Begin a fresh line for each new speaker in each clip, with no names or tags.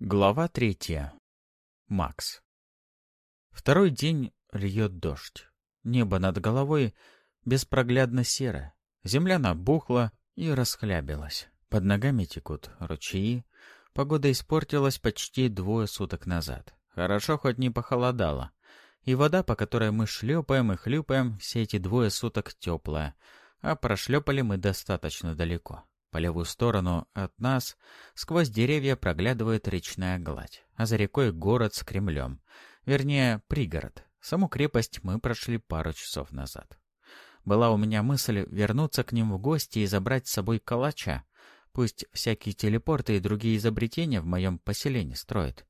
Глава третья. Макс. Второй день льет дождь. Небо над головой беспроглядно серо. Земля набухла и расхлябилась. Под ногами текут ручьи. Погода испортилась почти двое суток назад. Хорошо хоть не похолодало. И вода, по которой мы шлепаем и хлюпаем, все эти двое суток теплая. А прошлепали мы достаточно далеко. По левую сторону от нас сквозь деревья проглядывает речная гладь, а за рекой город с Кремлем. Вернее, пригород. Саму крепость мы прошли пару часов назад. Была у меня мысль вернуться к ним в гости и забрать с собой калача. Пусть всякие телепорты и другие изобретения в моем поселении строят.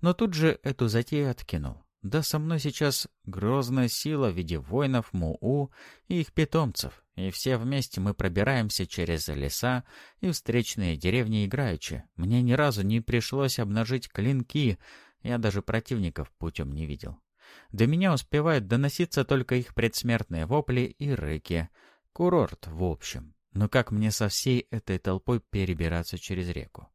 Но тут же эту затею откинул. Да со мной сейчас грозная сила в виде воинов Муу и их питомцев, и все вместе мы пробираемся через леса и встречные деревни играючи. Мне ни разу не пришлось обнажить клинки, я даже противников путем не видел. До меня успевают доноситься только их предсмертные вопли и рыки. Курорт, в общем. Но как мне со всей этой толпой перебираться через реку?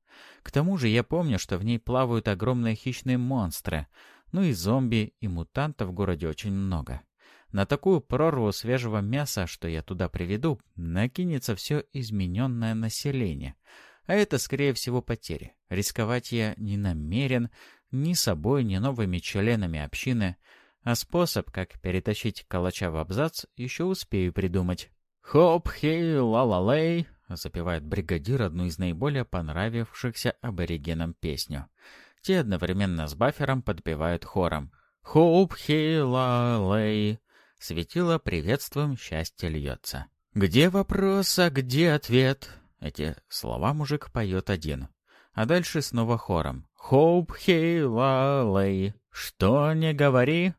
К тому же я помню, что в ней плавают огромные хищные монстры, ну и зомби, и мутантов в городе очень много. На такую прорву свежего мяса, что я туда приведу, накинется все измененное население. А это, скорее всего, потери. Рисковать я не намерен ни собой, ни новыми членами общины. А способ, как перетащить калача в абзац, еще успею придумать. «Хоп-хей-ла-ла-лей», — запевает бригадир одну из наиболее понравившихся аборигенам песню. Те одновременно с бафером подпевают хором. «Хоуп-хи-ла-лей». Светило приветствуем, счастье льется. «Где вопрос, а где ответ?» Эти слова мужик поет один. А дальше снова хором. «Хоуп-хи-ла-лей». «Что не говори?»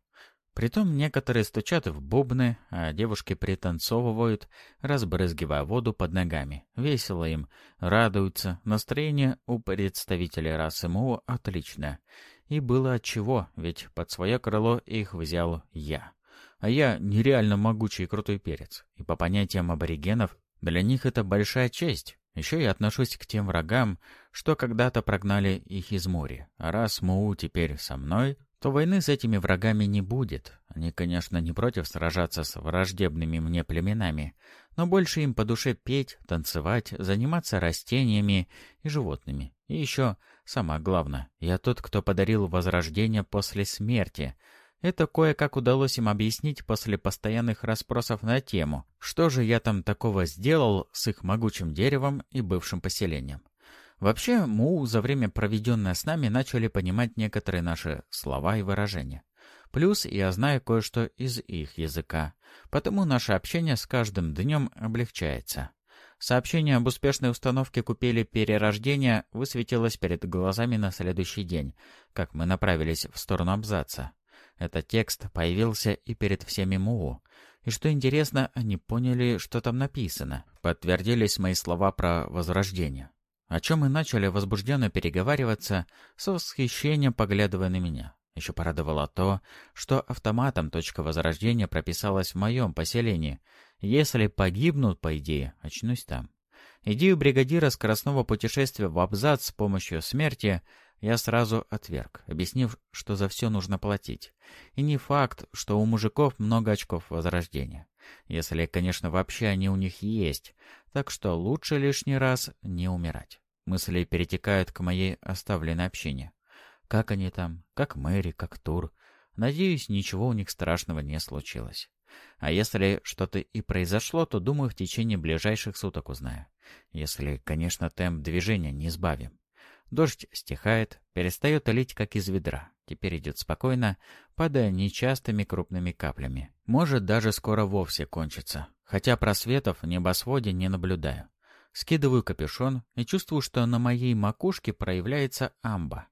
Притом некоторые стучат в бубны, а девушки пританцовывают, разбрызгивая воду под ногами. Весело им, радуются, настроение у представителей расы Му отличное. И было отчего, ведь под свое крыло их взял я. А я нереально могучий и крутой перец. И по понятиям аборигенов, для них это большая честь. Еще я отношусь к тем врагам, что когда-то прогнали их из моря. А раз Муу теперь со мной, то войны с этими врагами не будет. Они, конечно, не против сражаться с враждебными мне племенами, но больше им по душе петь, танцевать, заниматься растениями и животными. И еще, самое главное, я тот, кто подарил возрождение после смерти. Это кое-как удалось им объяснить после постоянных расспросов на тему, что же я там такого сделал с их могучим деревом и бывшим поселением. Вообще, Му за время, проведенное с нами, начали понимать некоторые наши слова и выражения. Плюс я знаю кое-что из их языка, потому наше общение с каждым днем облегчается. Сообщение об успешной установке купели перерождения высветилось перед глазами на следующий день, как мы направились в сторону абзаца. Этот текст появился и перед всеми МУ. И что интересно, они поняли, что там написано. Подтвердились мои слова про возрождение о чем мы начали возбужденно переговариваться, с восхищением поглядывая на меня. Еще порадовало то, что автоматом точка возрождения прописалась в моем поселении. Если погибнут, по идее, очнусь там. Идею бригадира скоростного путешествия в абзац с помощью смерти я сразу отверг, объяснив, что за все нужно платить. И не факт, что у мужиков много очков возрождения. Если, конечно, вообще они у них есть. Так что лучше лишний раз не умирать. Мысли перетекают к моей оставленной общине. Как они там? Как Мэри? Как Тур? Надеюсь, ничего у них страшного не случилось. А если что-то и произошло, то, думаю, в течение ближайших суток узнаю. Если, конечно, темп движения не сбавим. Дождь стихает, перестает лить, как из ведра. Теперь идет спокойно, падая нечастыми крупными каплями. Может, даже скоро вовсе кончится. Хотя просветов в небосводе не наблюдаю. Скидываю капюшон и чувствую, что на моей макушке проявляется амба.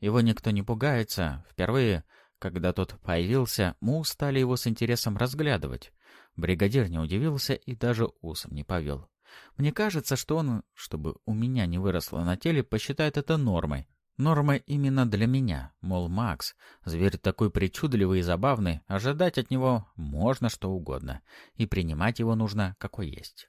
Его никто не пугается. Впервые, когда тот появился, мы стали его с интересом разглядывать. Бригадир не удивился и даже усом не повел. Мне кажется, что он, чтобы у меня не выросло на теле, посчитает это нормой. Нормой именно для меня. Мол, Макс, зверь такой причудливый и забавный, ожидать от него можно что угодно. И принимать его нужно, какой есть.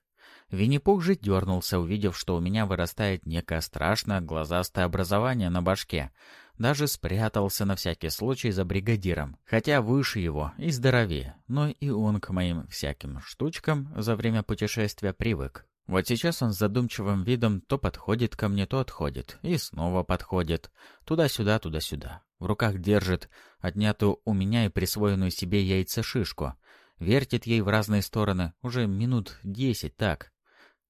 Винни-Пух же дернулся, увидев, что у меня вырастает некое страшное глазастое образование на башке. Даже спрятался на всякий случай за бригадиром, хотя выше его и здоровее, но и он к моим всяким штучкам за время путешествия привык. Вот сейчас он с задумчивым видом то подходит ко мне, то отходит, и снова подходит. Туда-сюда, туда-сюда. В руках держит отнятую у меня и присвоенную себе яйцешишку. Вертит ей в разные стороны, уже минут десять так.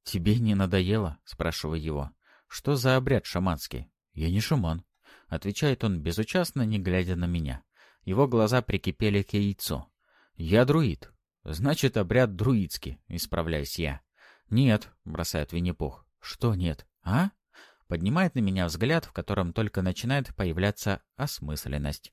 «Тебе не надоело?» — спрашиваю его. «Что за обряд шаманский?» «Я не шаман», — отвечает он безучастно, не глядя на меня. Его глаза прикипели к яйцу. «Я друид». «Значит, обряд друидский», — исправляюсь я. «Нет», — бросает Винни-Пух. «Что нет? А?» Поднимает на меня взгляд, в котором только начинает появляться осмысленность.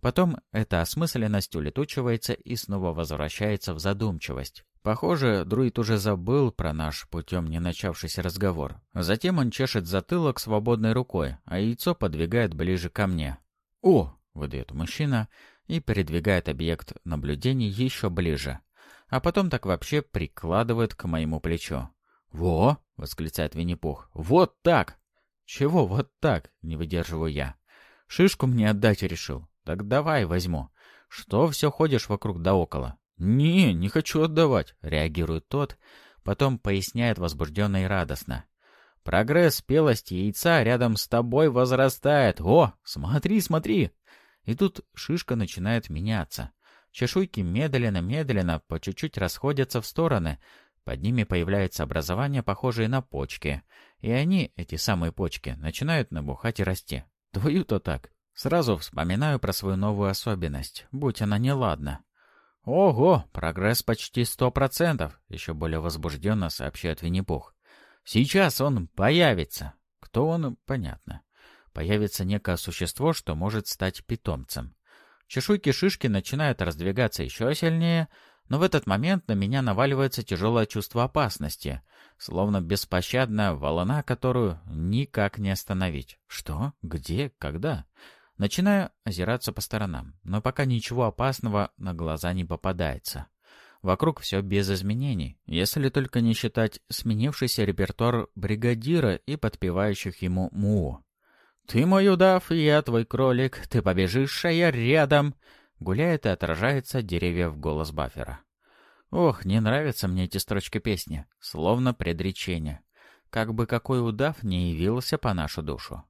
Потом эта осмысленность улетучивается и снова возвращается в задумчивость. Похоже, друид уже забыл про наш путем не начавшийся разговор. Затем он чешет затылок свободной рукой, а яйцо подвигает ближе ко мне. «О!» — выдает мужчина и передвигает объект наблюдения еще ближе. А потом так вообще прикладывает к моему плечу. «Во!» — восклицает Винни-Пух. «Вот так!» «Чего вот так?» — не выдерживаю я. «Шишку мне отдать решил. Так давай возьму. Что все ходишь вокруг да около?» «Не, не хочу отдавать», — реагирует тот, потом поясняет возбужденно и радостно. «Прогресс спелости яйца рядом с тобой возрастает. О, смотри, смотри!» И тут шишка начинает меняться. Чешуйки медленно-медленно по чуть-чуть расходятся в стороны. Под ними появляются образования, похожие на почки. И они, эти самые почки, начинают набухать и расти. Твою-то так. Сразу вспоминаю про свою новую особенность, будь она неладна. «Ого, прогресс почти сто процентов», — еще более возбужденно сообщает Винни-Пух. «Сейчас он появится». Кто он, понятно. Появится некое существо, что может стать питомцем. Чешуйки шишки начинают раздвигаться еще сильнее, но в этот момент на меня наваливается тяжелое чувство опасности, словно беспощадная волна, которую никак не остановить. Что? Где? Когда? Начинаю озираться по сторонам, но пока ничего опасного на глаза не попадается. Вокруг все без изменений, если только не считать сменившийся репертуар бригадира и подпевающих ему муо. «Ты мой удав, я твой кролик, ты побежишь, а я рядом!» Гуляет и отражается от деревьев голос Баффера. Ох, не нравятся мне эти строчки песни, словно предречение. Как бы какой удав не явился по нашу душу.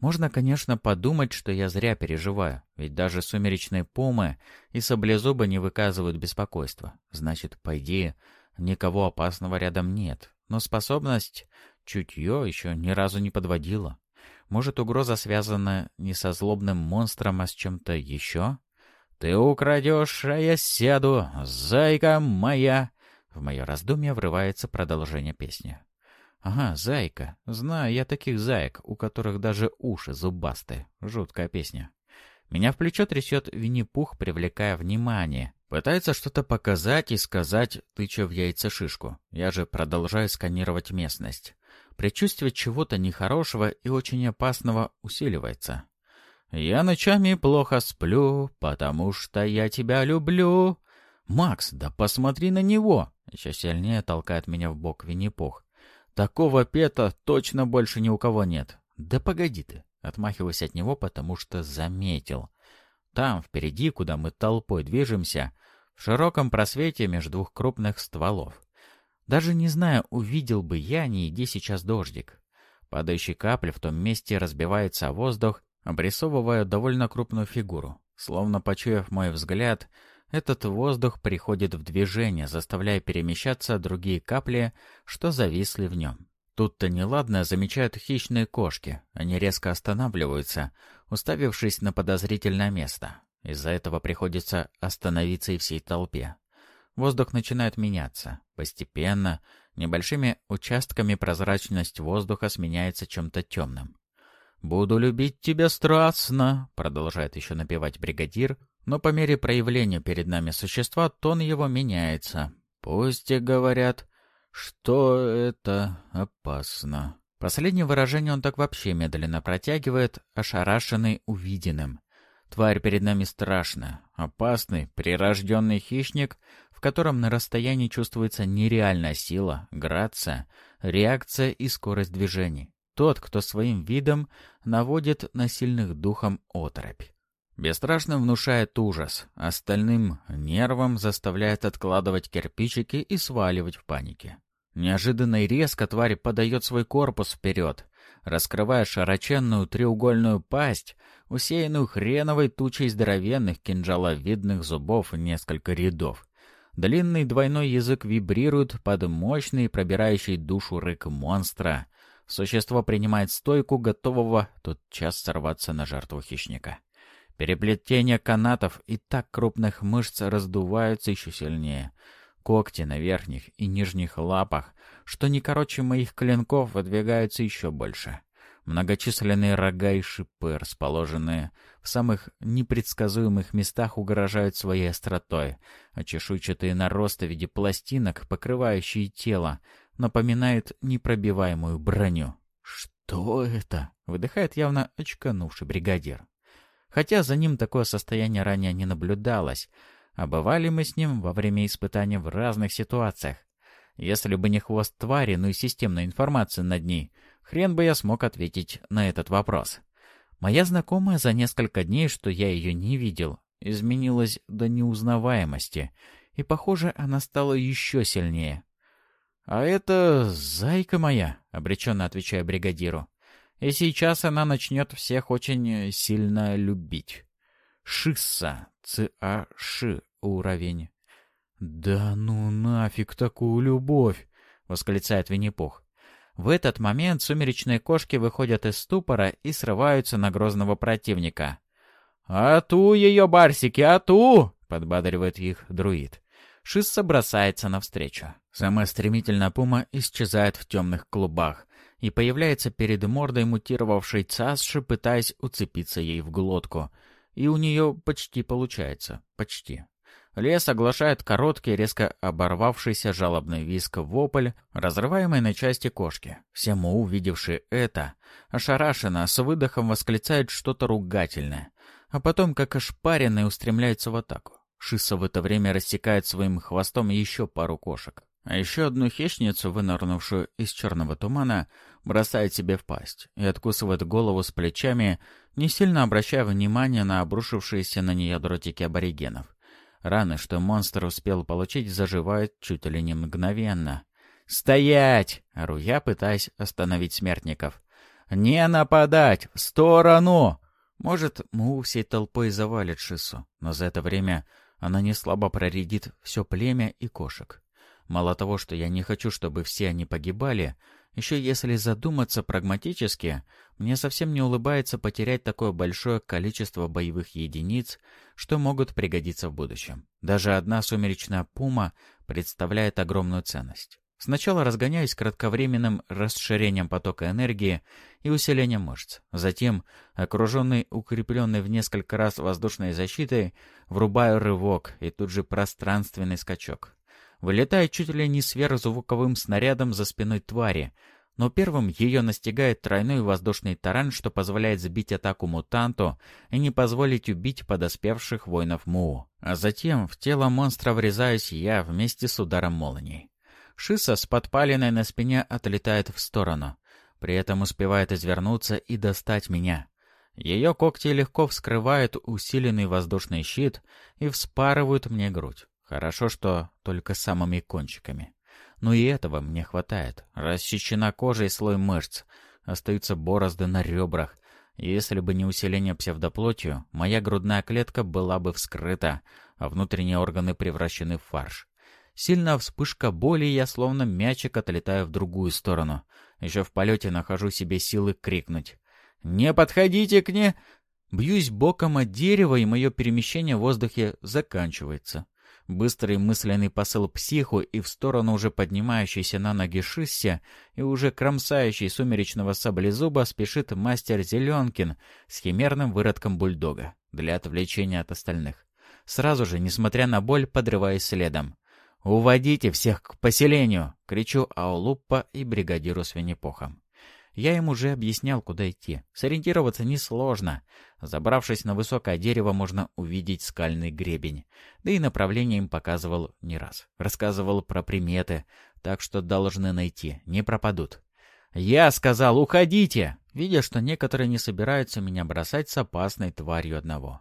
Можно, конечно, подумать, что я зря переживаю, ведь даже сумеречные помы и саблезубы не выказывают беспокойства. Значит, по идее, никого опасного рядом нет. Но способность чутье еще ни разу не подводила. Может, угроза связана не со злобным монстром, а с чем-то еще? «Ты украдешь, а я сяду, зайка моя!» В мое раздумье врывается продолжение песни. «Ага, зайка. Знаю я таких заек, у которых даже уши зубастые. Жуткая песня». Меня в плечо трясет Винни-Пух, привлекая внимание. Пытается что-то показать и сказать, тыча в яйца шишку. Я же продолжаю сканировать местность. Предчувствие чего-то нехорошего и очень опасного усиливается. «Я ночами плохо сплю, потому что я тебя люблю». «Макс, да посмотри на него!» Еще сильнее толкает меня в бок Винни-Пух. Такого пета точно больше ни у кого нет. Да погоди ты. Отмахиваюсь от него, потому что заметил. Там, впереди, куда мы толпой движемся, в широком просвете между двух крупных стволов. Даже не знаю, увидел бы я, не иди сейчас дождик. Падающие капли в том месте разбиваются о воздух, обрисовывая довольно крупную фигуру. Словно почуяв мой взгляд, этот воздух приходит в движение, заставляя перемещаться другие капли, что зависли в нем. Тут-то неладно замечают хищные кошки. Они резко останавливаются, уставившись на подозрительное место. Из-за этого приходится остановиться и всей толпе. Воздух начинает меняться. Постепенно, небольшими участками прозрачность воздуха сменяется чем-то темным. «Буду любить тебя страстно», — продолжает еще напевать бригадир, но по мере проявления перед нами существа тон его меняется. Пусть и говорят, что это опасно. Последнее выражение он так вообще медленно протягивает, ошарашенный увиденным. Тварь перед нами страшная, опасный, прирожденный хищник, котором на расстоянии чувствуется нереальная сила, грация, реакция и скорость движений. Тот, кто своим видом наводит на сильных духом оторопь. Бесстрашно внушает ужас, остальным нервам заставляет откладывать кирпичики и сваливать в панике. Неожиданно и резко тварь подает свой корпус вперед, раскрывая широченную треугольную пасть, усеянную хреновой тучей здоровенных кинжаловидных зубов в несколько рядов. Длинный двойной язык вибрирует под мощный, пробирающий душу рык монстра. Существо принимает стойку, готового тотчас сорваться на жертву хищника. Переплетение канатов и так крупных мышц раздуваются еще сильнее. Когти на верхних и нижних лапах, что не короче моих клинков, выдвигаются еще больше. Многочисленные рога и шипы, расположенные в самых непредсказуемых местах, угрожают своей остротой, а чешуйчатые наросты в виде пластинок, покрывающие тело, напоминают непробиваемую броню. «Что это?» — выдыхает явно очканувший бригадир хотя за ним такое состояние ранее не наблюдалось, а бывали мы с ним во время испытаний в разных ситуациях. Если бы не хвост твари, ну и системная информация над ней, хрен бы я смог ответить на этот вопрос. Моя знакомая за несколько дней, что я ее не видел, изменилась до неузнаваемости, и, похоже, она стала еще сильнее. «А это зайка моя», — обреченно отвечаю бригадиру. И сейчас она начнет всех очень сильно любить. Шисса, ЦАШ уровень. «Да ну нафиг такую любовь!» — восклицает Винни-Пух. В этот момент сумеречные кошки выходят из ступора и срываются на грозного противника. «Ату ее, барсики, ату!» — подбадривает их друид. Шисса бросается навстречу. Сама стремительно пума исчезает в темных клубах, и появляется перед мордой мутировавшей Цасши, пытаясь уцепиться ей в глотку. И у нее почти получается. Почти. Лес оглашает короткий, резко оборвавшийся жалобный виск вопль, разрываемый на части кошки. Всему увидевшие это, ошарашенно, с выдохом восклицает что-то ругательное, а потом, как ошпаренный, устремляется в атаку. Шиса в это время рассекает своим хвостом еще пару кошек. А еще одну хищницу, вынырнувшую из черного тумана, бросает себе в пасть и откусывает голову с плечами, не сильно обращая внимания на обрушившиеся на нее дротики аборигенов. Раны, что монстр успел получить, заживают чуть ли не мгновенно. «Стоять!» — ору я, пытаясь остановить смертников. «Не нападать! В сторону!» Может, Му всей толпой завалит Шису, но за это время она не слабо проредит все племя и кошек. Мало того, что я не хочу, чтобы все они погибали, еще если задуматься прагматически, мне совсем не улыбается потерять такое большое количество боевых единиц, что могут пригодиться в будущем. Даже одна сумеречная пума представляет огромную ценность. Сначала разгоняюсь кратковременным расширением потока энергии и усилением мышц. Затем, окруженный укрепленной в несколько раз воздушной защитой, врубаю рывок и тут же пространственный скачок вылетает чуть ли не сверхзвуковым снарядом за спиной твари, но первым ее настигает тройной воздушный таран, что позволяет сбить атаку мутанту и не позволить убить подоспевших воинов Муу. А затем в тело монстра врезаюсь я вместе с ударом молнии. Шиса с подпаленной на спине отлетает в сторону, при этом успевает извернуться и достать меня. Ее когти легко вскрывают усиленный воздушный щит и вспарывают мне грудь. Хорошо, что только самыми кончиками. Но и этого мне хватает. Рассечена кожа и слой мышц. Остаются борозды на ребрах. Если бы не усиление псевдоплотью, моя грудная клетка была бы вскрыта, а внутренние органы превращены в фарш. Сильная вспышка боли, я словно мячик отлетаю в другую сторону. Еще в полете нахожу себе силы крикнуть. «Не подходите к ней!» Бьюсь боком от дерева, и мое перемещение в воздухе заканчивается. Быстрый мысленный посыл психу и в сторону уже поднимающейся на ноги Шисси и уже кромсающей сумеречного саблезуба спешит мастер Зеленкин с химерным выродком бульдога для отвлечения от остальных. Сразу же, несмотря на боль, подрываясь следом. «Уводите всех к поселению!» — кричу Аулуппа и бригадиру Свинепохом. Я им уже объяснял, куда идти. Сориентироваться несложно. Забравшись на высокое дерево, можно увидеть скальный гребень. Да и направление им показывал не раз. Рассказывал про приметы, так что должны найти, не пропадут. «Я сказал, уходите!» Видя, что некоторые не собираются меня бросать с опасной тварью одного.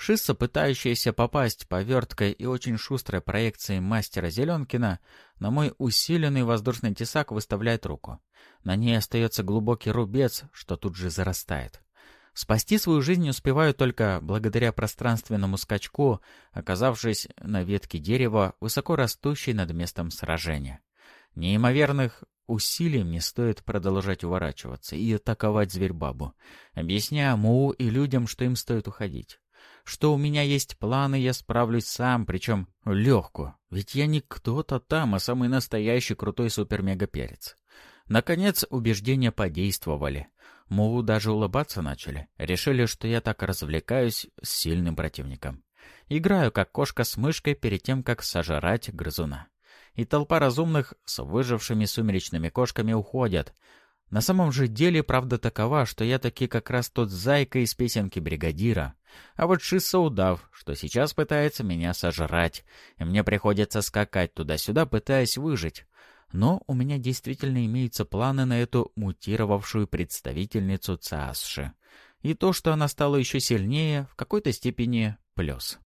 Шисса, пытающаяся попасть поверткой и очень шустрой проекцией мастера Зеленкина, на мой усиленный воздушный тесак выставляет руку. На ней остается глубокий рубец, что тут же зарастает. Спасти свою жизнь успеваю только благодаря пространственному скачку, оказавшись на ветке дерева, высоко растущей над местом сражения. Неимоверных усилий мне стоит продолжать уворачиваться и атаковать зверь-бабу, объясняя Муу и людям, что им стоит уходить что у меня есть планы, я справлюсь сам, причем легко. Ведь я не кто-то там, а самый настоящий крутой супер-мега-перец. Наконец, убеждения подействовали. Мову даже улыбаться начали. Решили, что я так развлекаюсь с сильным противником. Играю, как кошка с мышкой, перед тем, как сожрать грызуна. И толпа разумных с выжившими сумеречными кошками уходят, на самом же деле правда такова, что я таки как раз тот зайка из песенки бригадира. А вот Шисса удав, что сейчас пытается меня сожрать, и мне приходится скакать туда-сюда, пытаясь выжить. Но у меня действительно имеются планы на эту мутировавшую представительницу Цаасши. И то, что она стала еще сильнее, в какой-то степени плюс.